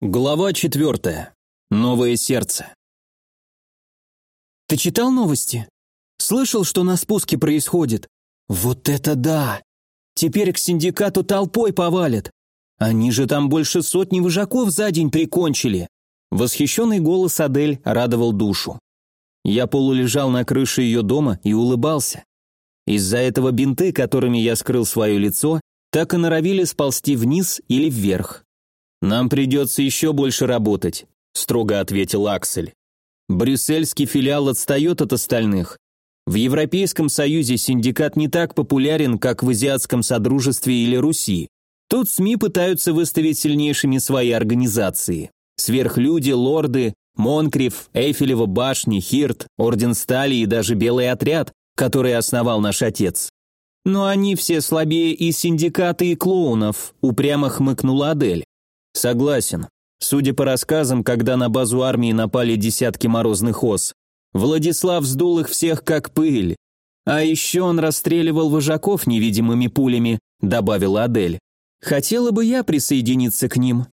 Глава четвертая. Новое сердце. Ты читал новости? Слышал, что на спуске происходит? Вот это да! Теперь к синдикату толпой повалят. Они же там больше сотни вожаков за день прикончили. Восхищенный голос Адель радовал душу. Я полулежал на крыше ее дома и улыбался. Из-за этого бинты, которыми я скрыл свое лицо, так и норовили сползти вниз или вверх. «Нам придется еще больше работать», – строго ответил Аксель. «Брюссельский филиал отстает от остальных. В Европейском Союзе синдикат не так популярен, как в Азиатском Содружестве или Руси. Тут СМИ пытаются выставить сильнейшими свои организации. Сверхлюди, лорды, Монкриф, Эйфелева башня, Хирт, Орден Стали и даже Белый отряд, который основал наш отец. Но они все слабее и синдикаты, и клоунов, упрямо хмыкнула Адель. Согласен. Судя по рассказам, когда на базу армии напали десятки морозных ос, Владислав сдул их всех как пыль. А еще он расстреливал вожаков невидимыми пулями, добавила Адель. Хотела бы я присоединиться к ним.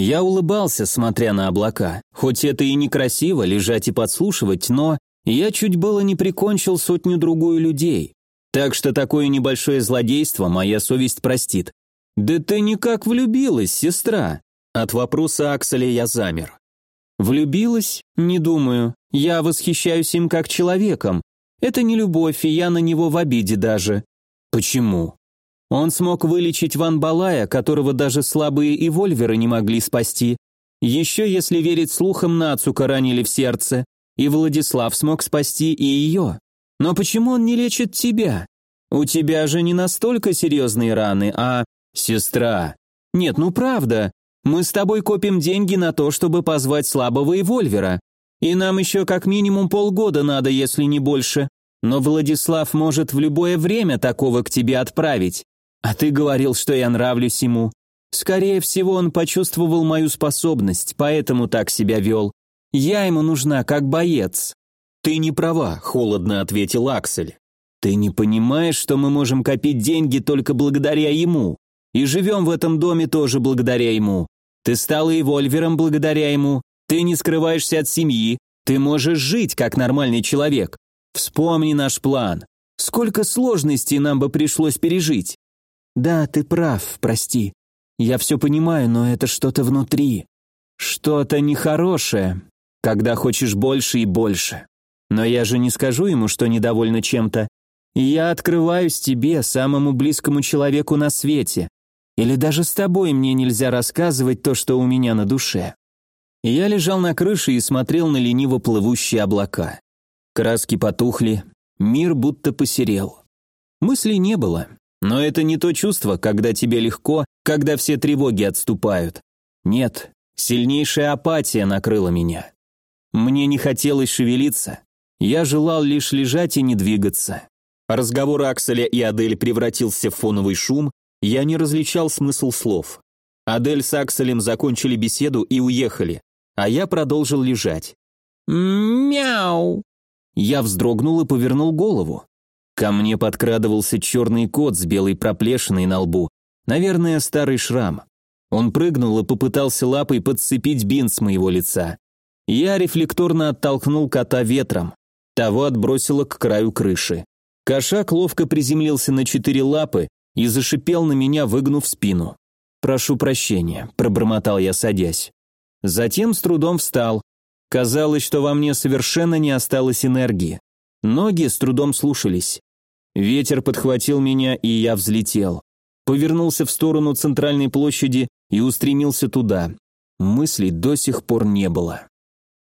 Я улыбался, смотря на облака. Хоть это и некрасиво, лежать и подслушивать, но я чуть было не прикончил сотню-другую людей. Так что такое небольшое злодейство моя совесть простит. «Да ты никак влюбилась, сестра!» От вопроса Акселя я замер. «Влюбилась? Не думаю. Я восхищаюсь им как человеком. Это не любовь, и я на него в обиде даже». «Почему?» Он смог вылечить Ван Балая, которого даже слабые и вольверы не могли спасти. Еще, если верить слухам, Нацука ранили в сердце, и Владислав смог спасти и ее. Но почему он не лечит тебя? У тебя же не настолько серьезные раны, а... Сестра. Нет, ну правда. Мы с тобой копим деньги на то, чтобы позвать слабого и Вольвера. И нам еще как минимум полгода надо, если не больше. Но Владислав может в любое время такого к тебе отправить. А ты говорил, что я нравлюсь ему. Скорее всего, он почувствовал мою способность, поэтому так себя вел. Я ему нужна как боец. Ты не права, холодно ответил Аксель. Ты не понимаешь, что мы можем копить деньги только благодаря ему. И живем в этом доме тоже благодаря ему. Ты стал и вольвером благодаря ему. Ты не скрываешься от семьи. Ты можешь жить как нормальный человек. Вспомни наш план. Сколько сложностей нам бы пришлось пережить. «Да, ты прав, прости. Я все понимаю, но это что-то внутри. Что-то нехорошее, когда хочешь больше и больше. Но я же не скажу ему, что недовольна чем-то. Я открываюсь тебе, самому близкому человеку на свете. Или даже с тобой мне нельзя рассказывать то, что у меня на душе». Я лежал на крыше и смотрел на лениво плывущие облака. Краски потухли, мир будто посерел. Мыслей не было, но это не то чувство, когда тебе легко, когда все тревоги отступают. Нет, сильнейшая апатия накрыла меня. Мне не хотелось шевелиться. Я желал лишь лежать и не двигаться. Разговор Акселя и Адель превратился в фоновый шум, я не различал смысл слов. Адель с Акселем закончили беседу и уехали, а я продолжил лежать. «Мяу!» Я вздрогнул и повернул голову. Ко мне подкрадывался черный кот с белой проплешиной на лбу. Наверное, старый шрам. Он прыгнул и попытался лапой подцепить бинт с моего лица. Я рефлекторно оттолкнул кота ветром. Того отбросило к краю крыши. Кошак ловко приземлился на четыре лапы и зашипел на меня, выгнув спину. «Прошу прощения», – пробормотал я, садясь. Затем с трудом встал. Казалось, что во мне совершенно не осталось энергии. Ноги с трудом слушались. Ветер подхватил меня, и я взлетел. Повернулся в сторону центральной площади и устремился туда. Мыслей до сих пор не было.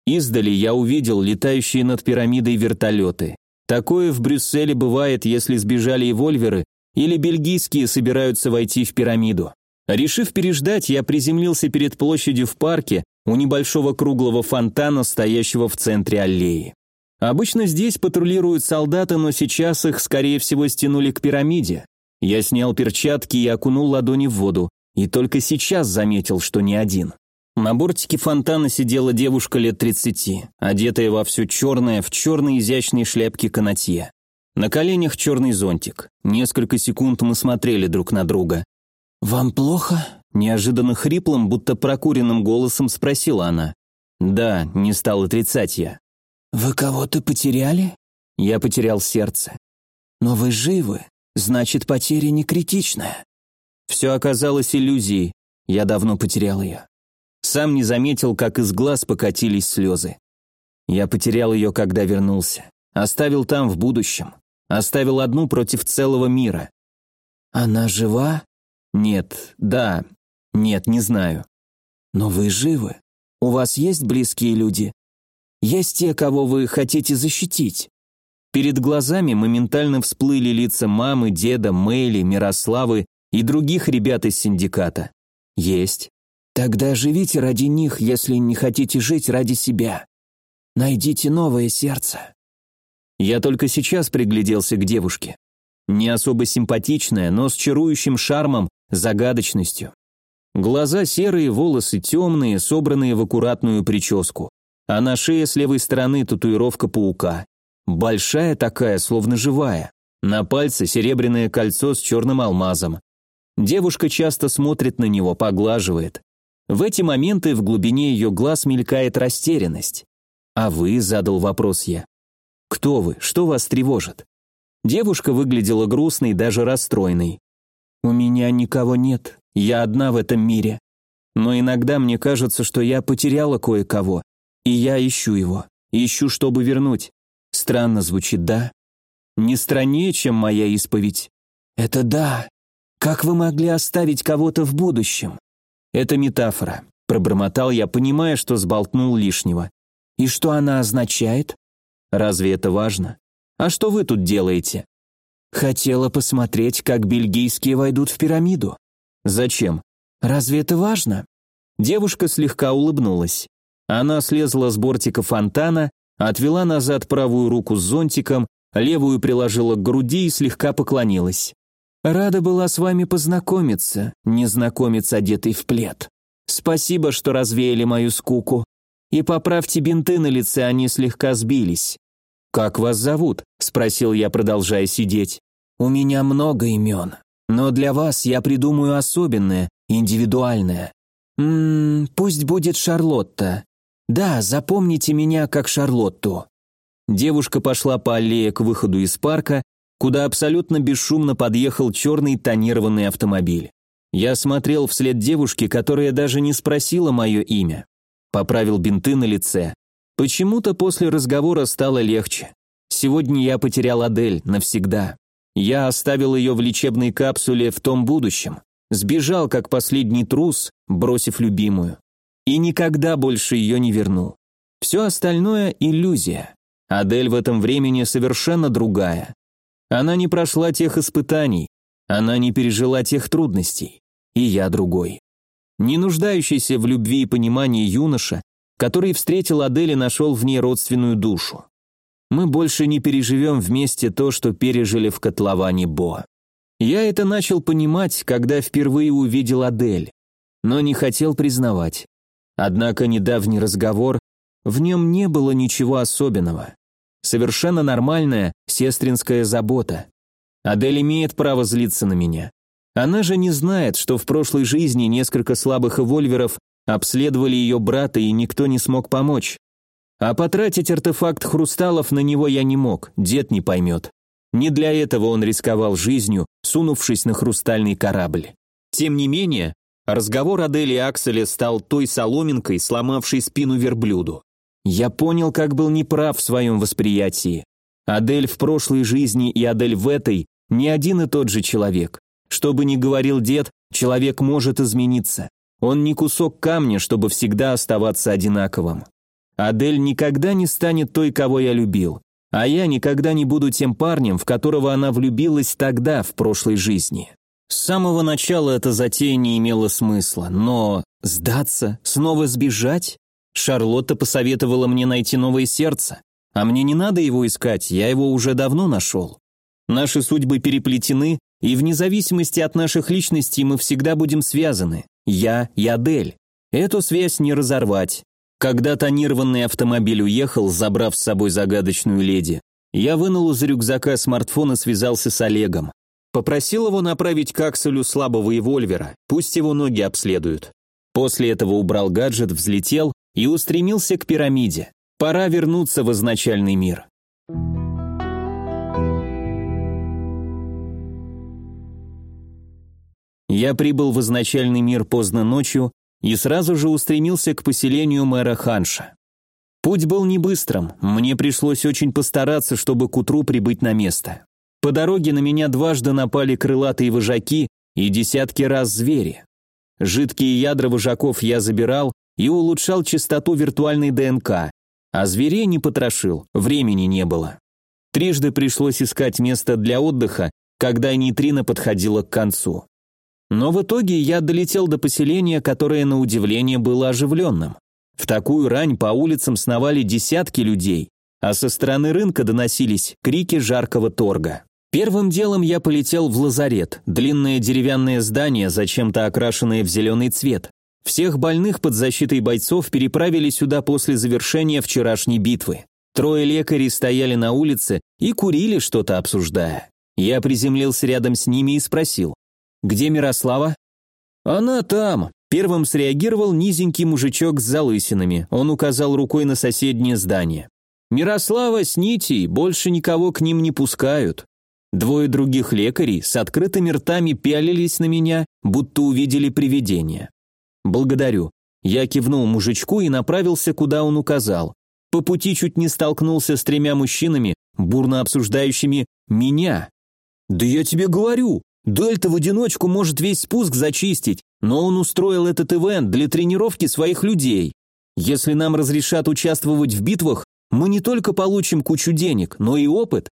Издали я увидел летающие над пирамидой вертолеты. Такое в Брюсселе бывает, если сбежали вольверы, или бельгийские собираются войти в пирамиду. Решив переждать, я приземлился перед площадью в парке у небольшого круглого фонтана, стоящего в центре аллеи. Обычно здесь патрулируют солдаты, но сейчас их, скорее всего, стянули к пирамиде. Я снял перчатки и окунул ладони в воду, и только сейчас заметил, что не один. На бортике фонтана сидела девушка лет тридцати, одетая во все черное, в черной изящной шляпке канатье. На коленях черный зонтик. Несколько секунд мы смотрели друг на друга. «Вам плохо?» Неожиданно хриплым, будто прокуренным голосом спросила она. «Да», — не стал отрицать я. «Вы кого-то потеряли?» Я потерял сердце. «Но вы живы, значит, потеря не критичная». Все оказалось иллюзией, я давно потерял ее. Сам не заметил, как из глаз покатились слезы. Я потерял ее, когда вернулся. Оставил там в будущем. Оставил одну против целого мира. Она жива? Нет, да, нет, не знаю. Но вы живы. У вас есть близкие люди? Есть те, кого вы хотите защитить? Перед глазами моментально всплыли лица мамы, деда, Мэйли, Мирославы и других ребят из синдиката. Есть. Тогда живите ради них, если не хотите жить ради себя. Найдите новое сердце. Я только сейчас пригляделся к девушке. Не особо симпатичная, но с чарующим шармом, загадочностью. Глаза серые, волосы темные, собранные в аккуратную прическу. А на шее с левой стороны татуировка паука. Большая такая, словно живая. На пальце серебряное кольцо с черным алмазом. Девушка часто смотрит на него, поглаживает. В эти моменты в глубине ее глаз мелькает растерянность. «А вы?» – задал вопрос я. «Кто вы? Что вас тревожит?» Девушка выглядела грустной, даже расстроенной. «У меня никого нет, я одна в этом мире. Но иногда мне кажется, что я потеряла кое-кого, и я ищу его, ищу, чтобы вернуть. Странно звучит, да? Не страннее, чем моя исповедь. Это да. Как вы могли оставить кого-то в будущем? Это метафора. Пробормотал я, понимая, что сболтнул лишнего. И что она означает? Разве это важно? А что вы тут делаете? Хотела посмотреть, как бельгийские войдут в пирамиду. Зачем? Разве это важно? Девушка слегка улыбнулась. Она слезла с бортика фонтана, отвела назад правую руку с зонтиком, левую приложила к груди и слегка поклонилась. Рада была с вами познакомиться, незнакомец, одетый в плед. Спасибо, что развеяли мою скуку. И поправьте бинты на лице, они слегка сбились. «Как вас зовут?» – спросил я, продолжая сидеть. «У меня много имен, но для вас я придумаю особенное, индивидуальное. Ммм, пусть будет Шарлотта. Да, запомните меня как Шарлотту». Девушка пошла по аллее к выходу из парка, куда абсолютно бесшумно подъехал черный тонированный автомобиль. Я смотрел вслед девушке, которая даже не спросила мое имя. Поправил бинты на лице. Почему-то после разговора стало легче. Сегодня я потерял Адель навсегда. Я оставил ее в лечебной капсуле в том будущем. Сбежал, как последний трус, бросив любимую. И никогда больше ее не вернул. Все остальное – иллюзия. Адель в этом времени совершенно другая. Она не прошла тех испытаний, она не пережила тех трудностей. И я другой. Не нуждающийся в любви и понимании юноша, который встретил Адель и нашел в ней родственную душу. Мы больше не переживем вместе то, что пережили в котловане Бо. Я это начал понимать, когда впервые увидел Адель, но не хотел признавать. Однако недавний разговор, в нем не было ничего особенного. Совершенно нормальная сестринская забота. Адель имеет право злиться на меня. Она же не знает, что в прошлой жизни несколько слабых эвольверов обследовали ее брата и никто не смог помочь. А потратить артефакт хрусталов на него я не мог, дед не поймет. Не для этого он рисковал жизнью, сунувшись на хрустальный корабль. Тем не менее, разговор Адели и Акселя стал той соломинкой, сломавшей спину верблюду. Я понял, как был неправ в своем восприятии. Адель в прошлой жизни и Адель в этой не один и тот же человек. Что бы ни говорил дед, человек может измениться. Он не кусок камня, чтобы всегда оставаться одинаковым. Адель никогда не станет той, кого я любил. А я никогда не буду тем парнем, в которого она влюбилась тогда, в прошлой жизни. С самого начала эта затея не имела смысла, но сдаться, снова сбежать? Шарлотта посоветовала мне найти новое сердце, а мне не надо его искать, я его уже давно нашел. Наши судьбы переплетены, и вне зависимости от наших личностей мы всегда будем связаны. Я и Адель. Эту связь не разорвать. Когда тонированный автомобиль уехал, забрав с собой загадочную леди, я вынул из рюкзака смартфон и связался с Олегом. Попросил его направить к акселю слабого эвольвера, пусть его ноги обследуют. После этого убрал гаджет, взлетел и устремился к пирамиде. Пора вернуться в изначальный мир. Я прибыл в изначальный мир поздно ночью и сразу же устремился к поселению мэра Ханша. Путь был не быстрым, мне пришлось очень постараться, чтобы к утру прибыть на место. По дороге на меня дважды напали крылатые вожаки и десятки раз звери. Жидкие ядра вожаков я забирал и улучшал частоту виртуальной ДНК, а зверей не потрошил, времени не было. Трижды пришлось искать место для отдыха, когда нейтрина подходила к концу. Но в итоге я долетел до поселения, которое на удивление было оживленным. В такую рань по улицам сновали десятки людей, а со стороны рынка доносились крики жаркого торга. Первым делом я полетел в лазарет, длинное деревянное здание, зачем-то окрашенное в зеленый цвет. Всех больных под защитой бойцов переправили сюда после завершения вчерашней битвы. Трое лекарей стояли на улице и курили, что-то обсуждая. Я приземлился рядом с ними и спросил, «Где Мирослава?» «Она там», Первым среагировал низенький мужичок с залысинами. Он указал рукой на соседнее здание. «Мирослава с Нитей больше никого к ним не пускают». Двое других лекарей с открытыми ртами пялились на меня, будто увидели привидение. «Благодарю». Я кивнул мужичку и направился, куда он указал. По пути чуть не столкнулся с тремя мужчинами, бурно обсуждающими меня. «Да я тебе говорю, Дельта в одиночку может весь спуск зачистить, но он устроил этот ивент для тренировки своих людей. Если нам разрешат участвовать в битвах, мы не только получим кучу денег, но и опыт.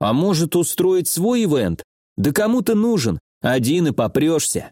А может устроить свой ивент? Да кому ты нужен? Один и попрешься.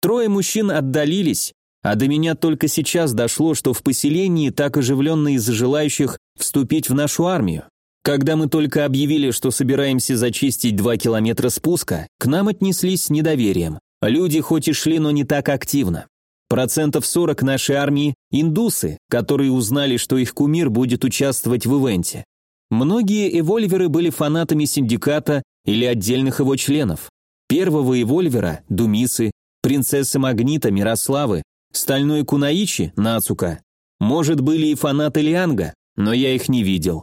Трое мужчин отдалились, а до меня только сейчас дошло, что в поселении так оживленно из-за желающих вступить в нашу армию. Когда мы только объявили, что собираемся зачистить два километра спуска, к нам отнеслись с недоверием. Люди хоть и шли, но не так активно. Процентов 40 нашей армии – индусы, которые узнали, что их кумир будет участвовать в ивенте. Многие эвольверы были фанатами синдиката или отдельных его членов. Первого эвольвера – Думисы, принцессы Магнита, Мирославы, стальной Кунаичи, Нацука. Может, были и фанаты Лианга, но я их не видел.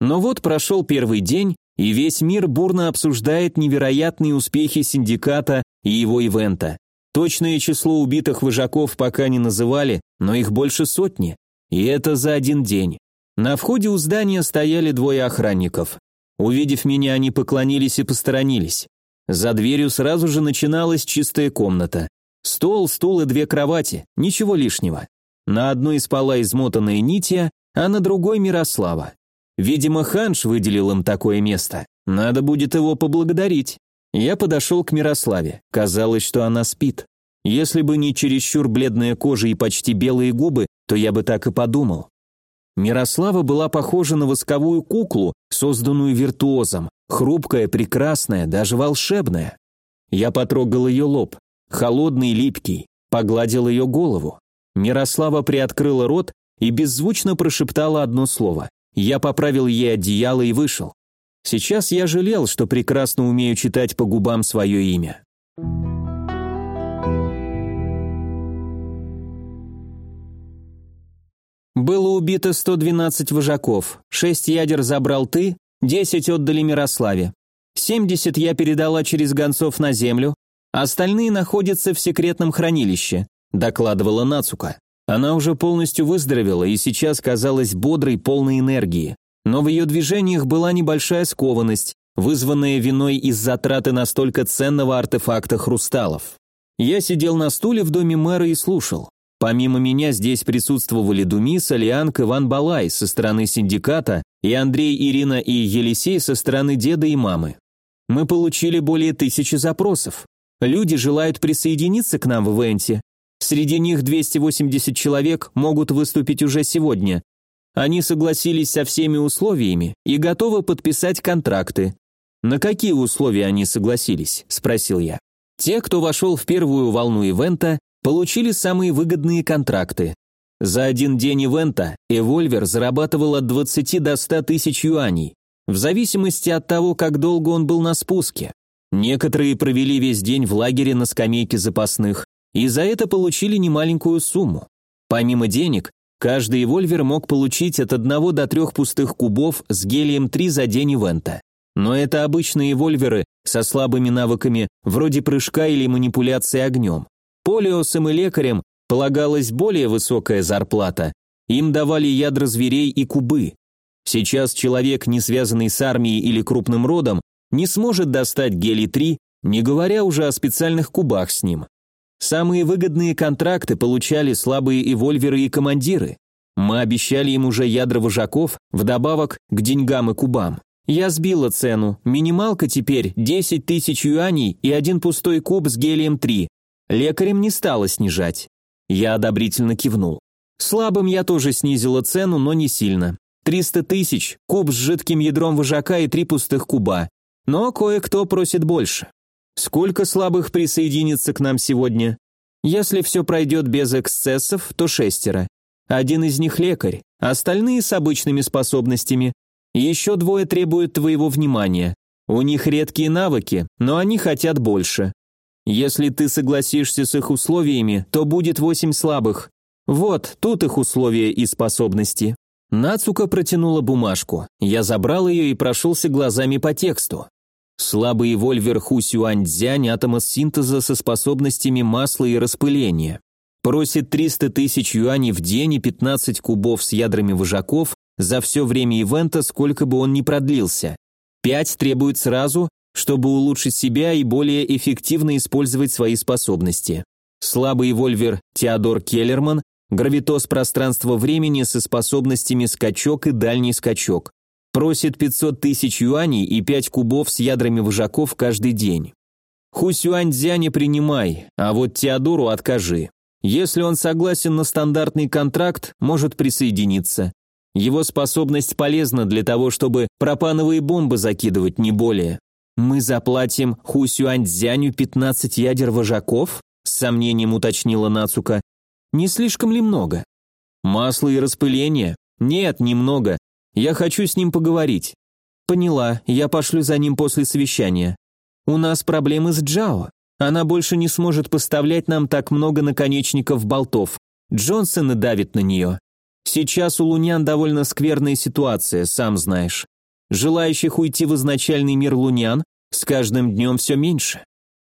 Но вот прошел первый день, и весь мир бурно обсуждает невероятные успехи синдиката и его ивента. Точное число убитых вожаков пока не называли, но их больше сотни. И это за один день. На входе у здания стояли двое охранников. Увидев меня, они поклонились и посторонились. За дверью сразу же начиналась чистая комната. Стол, стул и две кровати, ничего лишнего. На одной спала измотанная Нития, а на другой Мирослава. Видимо, Ханш выделил им такое место. Надо будет его поблагодарить. Я подошел к Мирославе. Казалось, что она спит. Если бы не чересчур бледная кожа и почти белые губы, то я бы так и подумал. Мирослава была похожа на восковую куклу, созданную виртуозом, хрупкая, прекрасная, даже волшебная. Я потрогал ее лоб, холодный, липкий, погладил ее голову. Мирослава приоткрыла рот и беззвучно прошептала одно слово. Я поправил ей одеяло и вышел. Сейчас я жалел, что прекрасно умею читать по губам свое имя. Было убито 112 вожаков, 6 ядер забрал ты, 10 отдали Мирославе. 70 я передала через гонцов на землю, остальные находятся в секретном хранилище, докладывала Нацука. Она уже полностью выздоровела и сейчас казалась бодрой, полной энергии. Но в ее движениях была небольшая скованность, вызванная виной из затраты настолько ценного артефакта хрусталов. Я сидел на стуле в доме мэра и слушал. Помимо меня здесь присутствовали Думис, Алианг, Иван Балай со стороны синдиката и Андрей, Ирина и Елисей со стороны деда и мамы. Мы получили более тысячи запросов. Люди желают присоединиться к нам в ивенте, Среди них 280 человек могут выступить уже сегодня. Они согласились со всеми условиями и готовы подписать контракты. На какие условия они согласились? спросил я. Те, кто вошел в первую волну ивента, получили самые выгодные контракты. За один день ивента Эвольвер зарабатывал от 20 до 100 тысяч юаней, в зависимости от того, как долго он был на спуске. Некоторые провели весь день в лагере на скамейке запасных, и за это получили немаленькую сумму. Помимо денег, каждый эвольвер мог получить от одного до трех пустых кубов с гелием-3 за день ивента. Но это обычные эвольверы со слабыми навыками, вроде прыжка или манипуляции огнем. Полиосам и лекарям полагалась более высокая зарплата. Им давали ядра зверей и кубы. Сейчас человек, не связанный с армией или крупным родом, не сможет достать гелий-3, не говоря уже о специальных кубах с ним. Самые выгодные контракты получали слабые эвольверы и командиры. Мы обещали им уже ядра вожаков, вдобавок к деньгам и кубам. Я сбила цену. Минималка теперь 10 тысяч юаней и один пустой куб с гелием-3. Лекарем не стало снижать. Я одобрительно кивнул. Слабым я тоже снизила цену, но не сильно. 300 тысяч, куб с жидким ядром вожака и три пустых куба. Но кое-кто просит больше. Сколько слабых присоединится к нам сегодня? Если все пройдет без эксцессов, то шестеро. Один из них лекарь, остальные с обычными способностями. Еще двое требуют твоего внимания. У них редкие навыки, но они хотят больше. Если ты согласишься с их условиями, то будет восемь слабых. Вот, тут их условия и способности. Нацука протянула бумажку. Я забрал ее и прошелся глазами по тексту. Слабый вольвер Ху Сюаньцзянь атома синтеза со способностями масла и распыления. Просит 300 тысяч юаней в день и 15 кубов с ядрами вожаков за все время ивента, сколько бы он ни продлился. Пять требует сразу, чтобы улучшить себя и более эффективно использовать свои способности. Слабый вольвер Теодор Келлерман, гравитоз пространства-времени со способностями скачок и дальний скачок. Просит 500 тысяч юаней и 5 кубов с ядрами вожаков каждый день. Хусюаньцзя не принимай, а вот Теодору откажи. Если он согласен на стандартный контракт, может присоединиться. Его способность полезна для того, чтобы пропановые бомбы закидывать, не более. Мы заплатим Хусюаньцзяню 15 ядер вожаков? С сомнением уточнила Нацука. Не слишком ли много? Масло и распыление? Нет, немного. Я хочу с ним поговорить. Поняла, я пошлю за ним после совещания. У нас проблемы с Джао. Она больше не сможет поставлять нам так много наконечников болтов. Джонсон давит на нее. Сейчас у лунян довольно скверная ситуация, сам знаешь. Желающих уйти в изначальный мир лунян с каждым днем все меньше.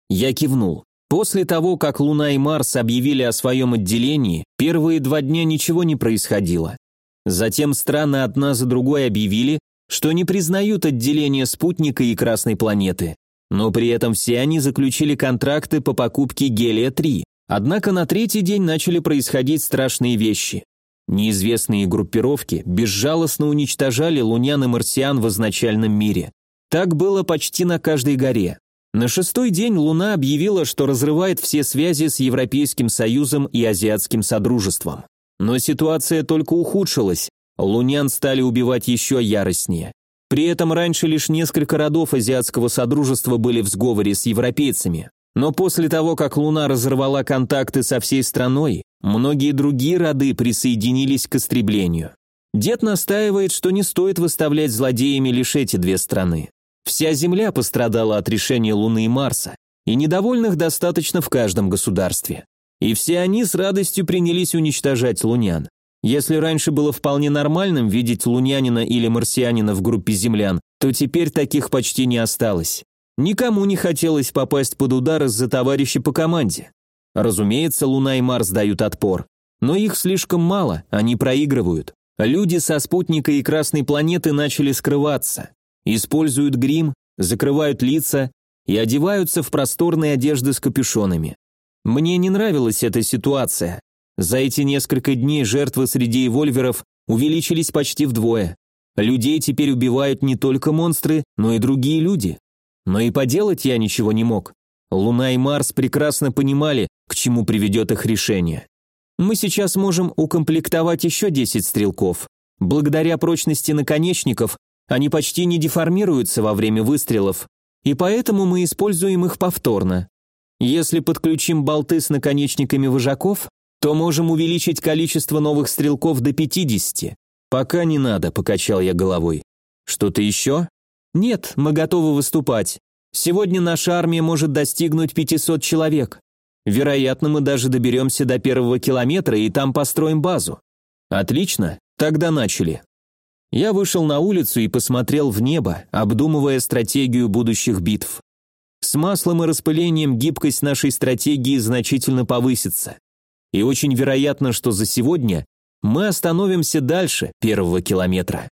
Я кивнул. После того, как Луна и Марс объявили о своем отделении, первые два дня ничего не происходило. Затем страны одна за другой объявили, что не признают отделение спутника и Красной планеты. Но при этом все они заключили контракты по покупке Гелия-3. Однако на третий день начали происходить страшные вещи. Неизвестные группировки безжалостно уничтожали лунян и марсиан в изначальном мире. Так было почти на каждой горе. На шестой день Луна объявила, что разрывает все связи с Европейским Союзом и Азиатским Содружеством. Но ситуация только ухудшилась, лунян стали убивать еще яростнее. При этом раньше лишь несколько родов азиатского содружества были в сговоре с европейцами. Но после того, как Луна разорвала контакты со всей страной, многие другие роды присоединились к истреблению. Дед настаивает, что не стоит выставлять злодеями лишь эти две страны. Вся Земля пострадала от решения Луны и Марса, и недовольных достаточно в каждом государстве. И все они с радостью принялись уничтожать лунян. Если раньше было вполне нормальным видеть лунянина или марсианина в группе землян, то теперь таких почти не осталось. Никому не хотелось попасть под удар из-за товарища по команде. Разумеется, Луна и Марс дают отпор. Но их слишком мало, они проигрывают. Люди со спутника и Красной планеты начали скрываться. Используют грим, закрывают лица и одеваются в просторные одежды с капюшонами. Мне не нравилась эта ситуация. За эти несколько дней жертвы среди эвольверов увеличились почти вдвое. Людей теперь убивают не только монстры, но и другие люди. Но и поделать я ничего не мог. Луна и Марс прекрасно понимали, к чему приведет их решение. Мы сейчас можем укомплектовать еще 10 стрелков. Благодаря прочности наконечников они почти не деформируются во время выстрелов, и поэтому мы используем их повторно. Если подключим болты с наконечниками вожаков, то можем увеличить количество новых стрелков до 50. Пока не надо, покачал я головой. Что-то еще? Нет, мы готовы выступать. Сегодня наша армия может достигнуть 500 человек. Вероятно, мы даже доберемся до первого километра и там построим базу. Отлично, тогда начали. Я вышел на улицу и посмотрел в небо, обдумывая стратегию будущих битв. С маслом и распылением гибкость нашей стратегии значительно повысится. И очень вероятно, что за сегодня мы остановимся дальше первого километра.